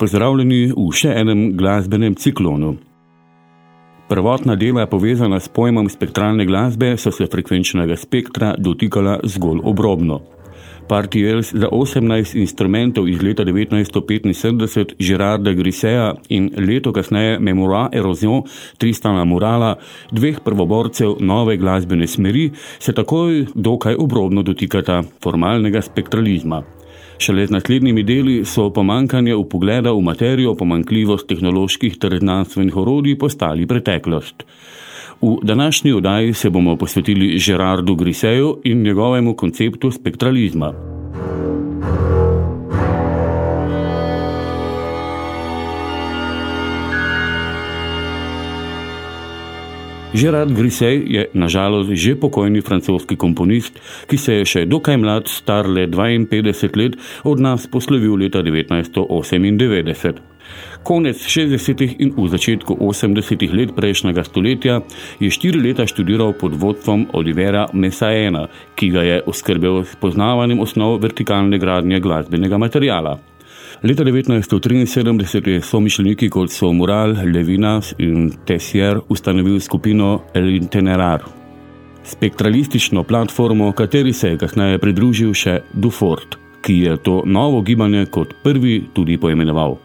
Pozdravljeni v še enem glasbenem ciklonu. Prvotna dela, povezana s pojmom spektralne glasbe, so se frekvenčnega spektra dotikala zgolj obrobno. Partiels za 18 instrumentov iz leta 1975 Gerarda Griseja in leto kasneje Memoir Erosion Tristana Murala, dveh prvoborcev nove glasbene smeri, se takoj dokaj obrobno dotikata formalnega spektralizma. Šele z naslednjimi deli so pomankanje v pogleda v materijo, pomankljivost tehnoloških ter znanstvenih orodij postali preteklost. V današnji oddaji se bomo posvetili Gerardu Griseju in njegovemu konceptu spektralizma. Gerard Grisey je nažalost že pokojni francoski komponist, ki se je še dokaj mlad, star le 52 let, od nas poslovil leta 1998. Konec 60. in v začetku 80. let prejšnjega stoletja je štiri leta študiral pod vodstvom Olivera Messaena, ki ga je oskrbel s poznavanjem osnov vertikalne gradnje glasbenega materijala. Leta 1973 je somišljeniki kot so Mural, Levinas in Tessier ustanovil skupino El Intenerar. Spektralistično platformo, kateri se je kasneje pridružil še Dufort, ki je to novo gibanje kot prvi tudi poimenoval.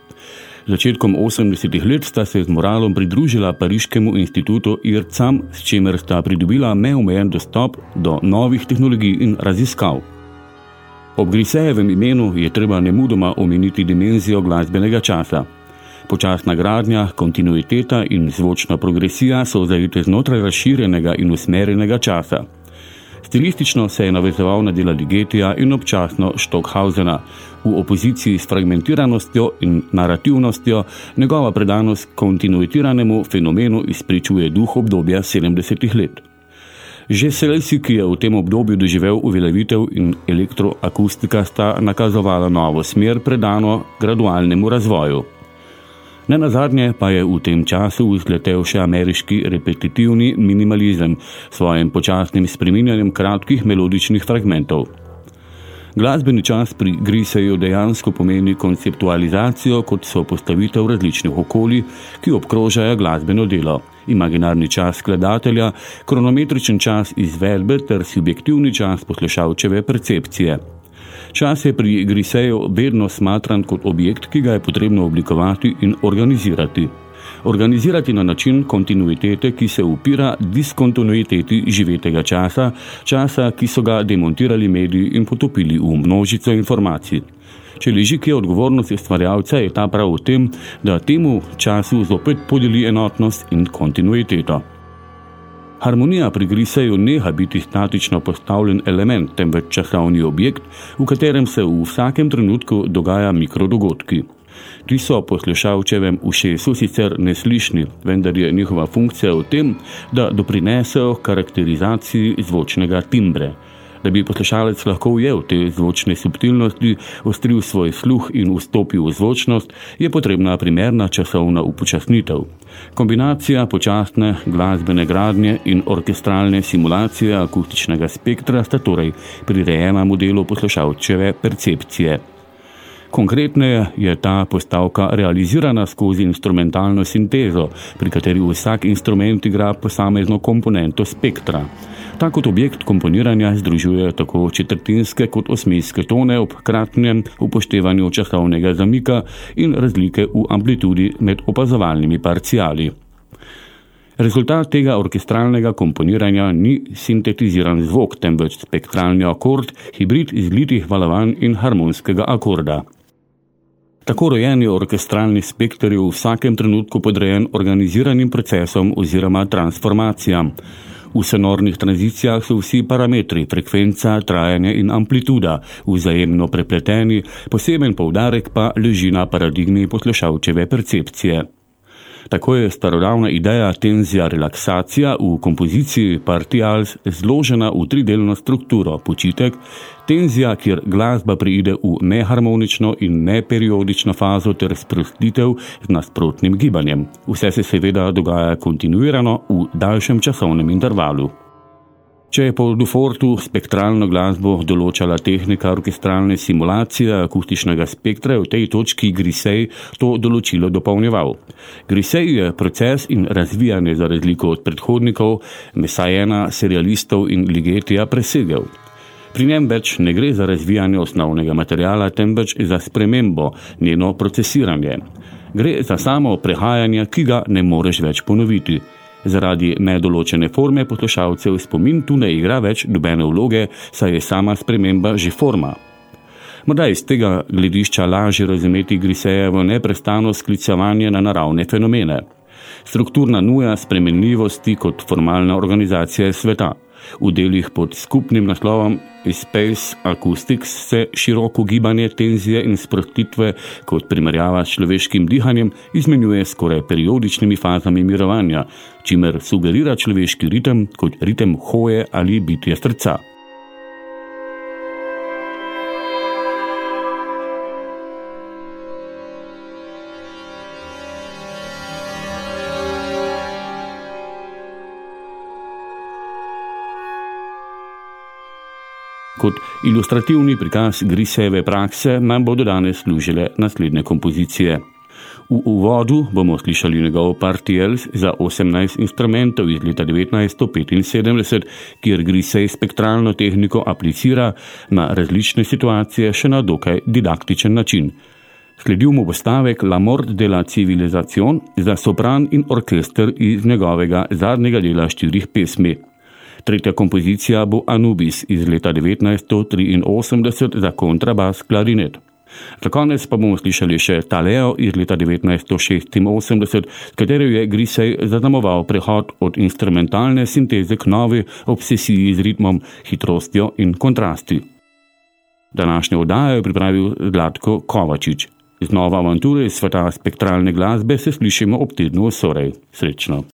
Začetkom 80-ih let sta se z Moralom pridružila Pariškemu institutu IRCAM, s čimer sta pridobila neomejen dostop do novih tehnologij in raziskav. Ob Grisejevem imenu je treba nemudoma omeniti dimenzijo glasbenega časa. Počasna gradnja, kontinuiteta in zvočna progresija so zajete znotraj razširjenega in usmerjenega časa. Stilistično se je navezoval na dela Ligetija in občasno Stockhausena. V opoziciji s fragmentiranostjo in narativnostjo njegova predanost kontinuitiranemu fenomenu izpričuje duh obdobja 70-ih let. Že Selesi, ki je v tem obdobju doživel uveljavitev in elektroakustika, sta nakazovala novo smer predano gradualnemu razvoju. Ne nazadnje pa je v tem času vzletel še ameriški repetitivni minimalizem s svojim počasnim spreminjanjem kratkih melodičnih fragmentov. Glasbeni čas pri Griseju dejansko pomeni konceptualizacijo kot so postavitev različnih okolij, ki obkrožajo glasbeno delo imaginarni čas skladatelja, kronometričen čas izvedbe ter subjektivni čas poslušalčeve percepcije. Čas je pri Griseju vedno smatran kot objekt, ki ga je potrebno oblikovati in organizirati. Organizirati na način kontinuitete, ki se upira diskontinuiteti živetega časa, časa, ki so ga demontirali mediji in potopili v množico informacij. Če leži kje odgovornost ustvarjalca, je ta prav v tem, da temu času zopet podeli enotnost in kontinuiteto. Harmonija pri griseju neha biti statično postavljen element, temveč časovni objekt, v katerem se v vsakem trenutku dogaja mikrodogodki. Ti so poslušalčevem ušesu sicer neslišni, vendar je njihova funkcija v tem, da doprinesejo karakterizaciji zvočnega timbre. Da bi poslušalec lahko ujel te zvočne subtilnosti, ostril svoj sluh in vstopil v zvočnost, je potrebna primerna časovna upočasnitev. Kombinacija počasne glasbene gradnje in orkestralne simulacije akustičnega spektra sta torej prirejena modelu poslušalčeve percepcije. Konkretneje je ta postavka realizirana skozi instrumentalno sintezo, pri kateri vsak instrument igra posamezno komponento spektra. Ta kot objekt komponiranja združuje tako četrtinske kot osmijske tone ob kratnem upoštevanju časovnega zamika in razlike v amplitudi med opazovalnimi parciali. Rezultat tega orkestralnega komponiranja ni sintetiziran zvok, temveč spektralni akord, hibrid izlitih valovanj in harmonskega akorda. Tako rojeni orkestralni spektr je v vsakem trenutku podrejen organiziranim procesom oziroma transformacijam. V sonornih tranzicijah so vsi parametri, frekvenca, trajanje in amplituda vzajemno prepleteni, poseben poudarek pa leži na paradigmi poslušalčeve percepcije. Tako je starodavna ideja tenzija relaksacija v kompoziciji Partials zložena v tridelno strukturo počitek, tenzija, kjer glasba priide v neharmonično in neperiodično fazo ter sprostitev z nasprotnim gibanjem. Vse se seveda dogaja kontinuirano v daljšem časovnem intervalu. Če je po Dufortu spektralno glasbo določala tehnika orkestralne simulacije akustičnega spektra, v tej točki Grisej to določilo dopolnjeval. Grisej je proces in razvijanje za razliko od predhodnikov, Mesajena, serialistov in Ligetija presegel. Pri njem več ne gre za razvijanje osnovnega materijala, temveč za spremembo, njeno procesiranje. Gre za samo prehajanje, ki ga ne moreš več ponoviti. Zaradi nedoločene forme poslušalcev spomin tu ne igra več dobene vloge, saj je sama sprememba že forma. Morda iz tega gledišča lažje razumeti Grisejevo neprestano sklicovanje na naravne fenomene. Strukturna nuja spremenljivosti kot formalna organizacija sveta – V delih pod skupnim naslovom Space Acoustics se široko gibanje tenzije in sprostitve kot primerjava s človeškim dihanjem izmenjuje skoraj periodičnimi fazami mirovanja, čimer sugerira človeški ritem kot ritem hoje ali bitje srca. Kot ilustrativni prikaz Griseve prakse nam bodo danes služile naslednje kompozicije. V uvodu bomo slišali njegov Partiels za 18 instrumentov iz leta 1975, kjer Grisej spektralno tehniko aplicira na različne situacije še na dokaj didaktičen način. Sledil mu bo stavek La mort de la civilizacion za sopran in orkester iz njegovega zadnjega dela štirih pesmi. Tretja kompozicija bo Anubis iz leta 1983 za kontrabas klarinet. Za konec pa bomo slišali še Taleo iz leta 1986, s katero je Grisej zaznamoval prehod od instrumentalne sinteze k novi obsesiji z ritmom, hitrostjo in kontrasti. Današnjo oddajo je pripravil Zlatko Kovačič. Z novo avanturo iz sveta spektralne glasbe se slišimo ob tednu Sorej. Srečno!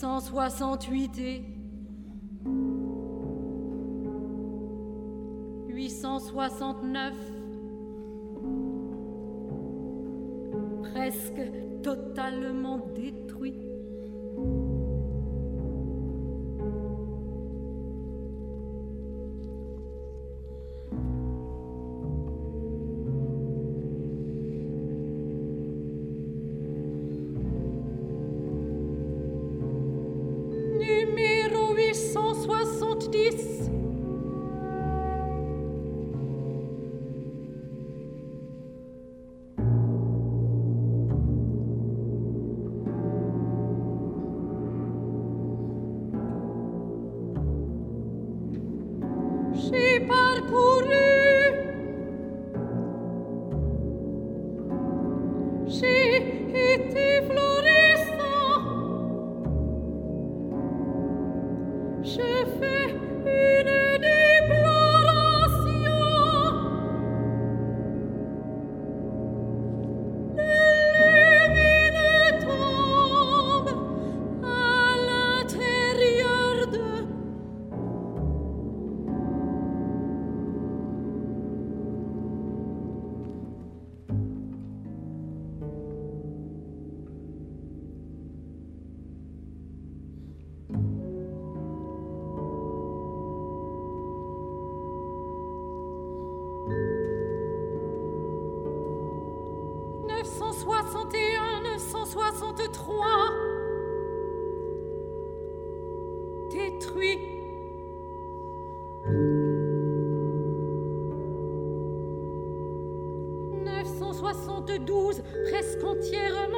868 et 869 presque totalement détruit. Soixante-douze, presque entièrement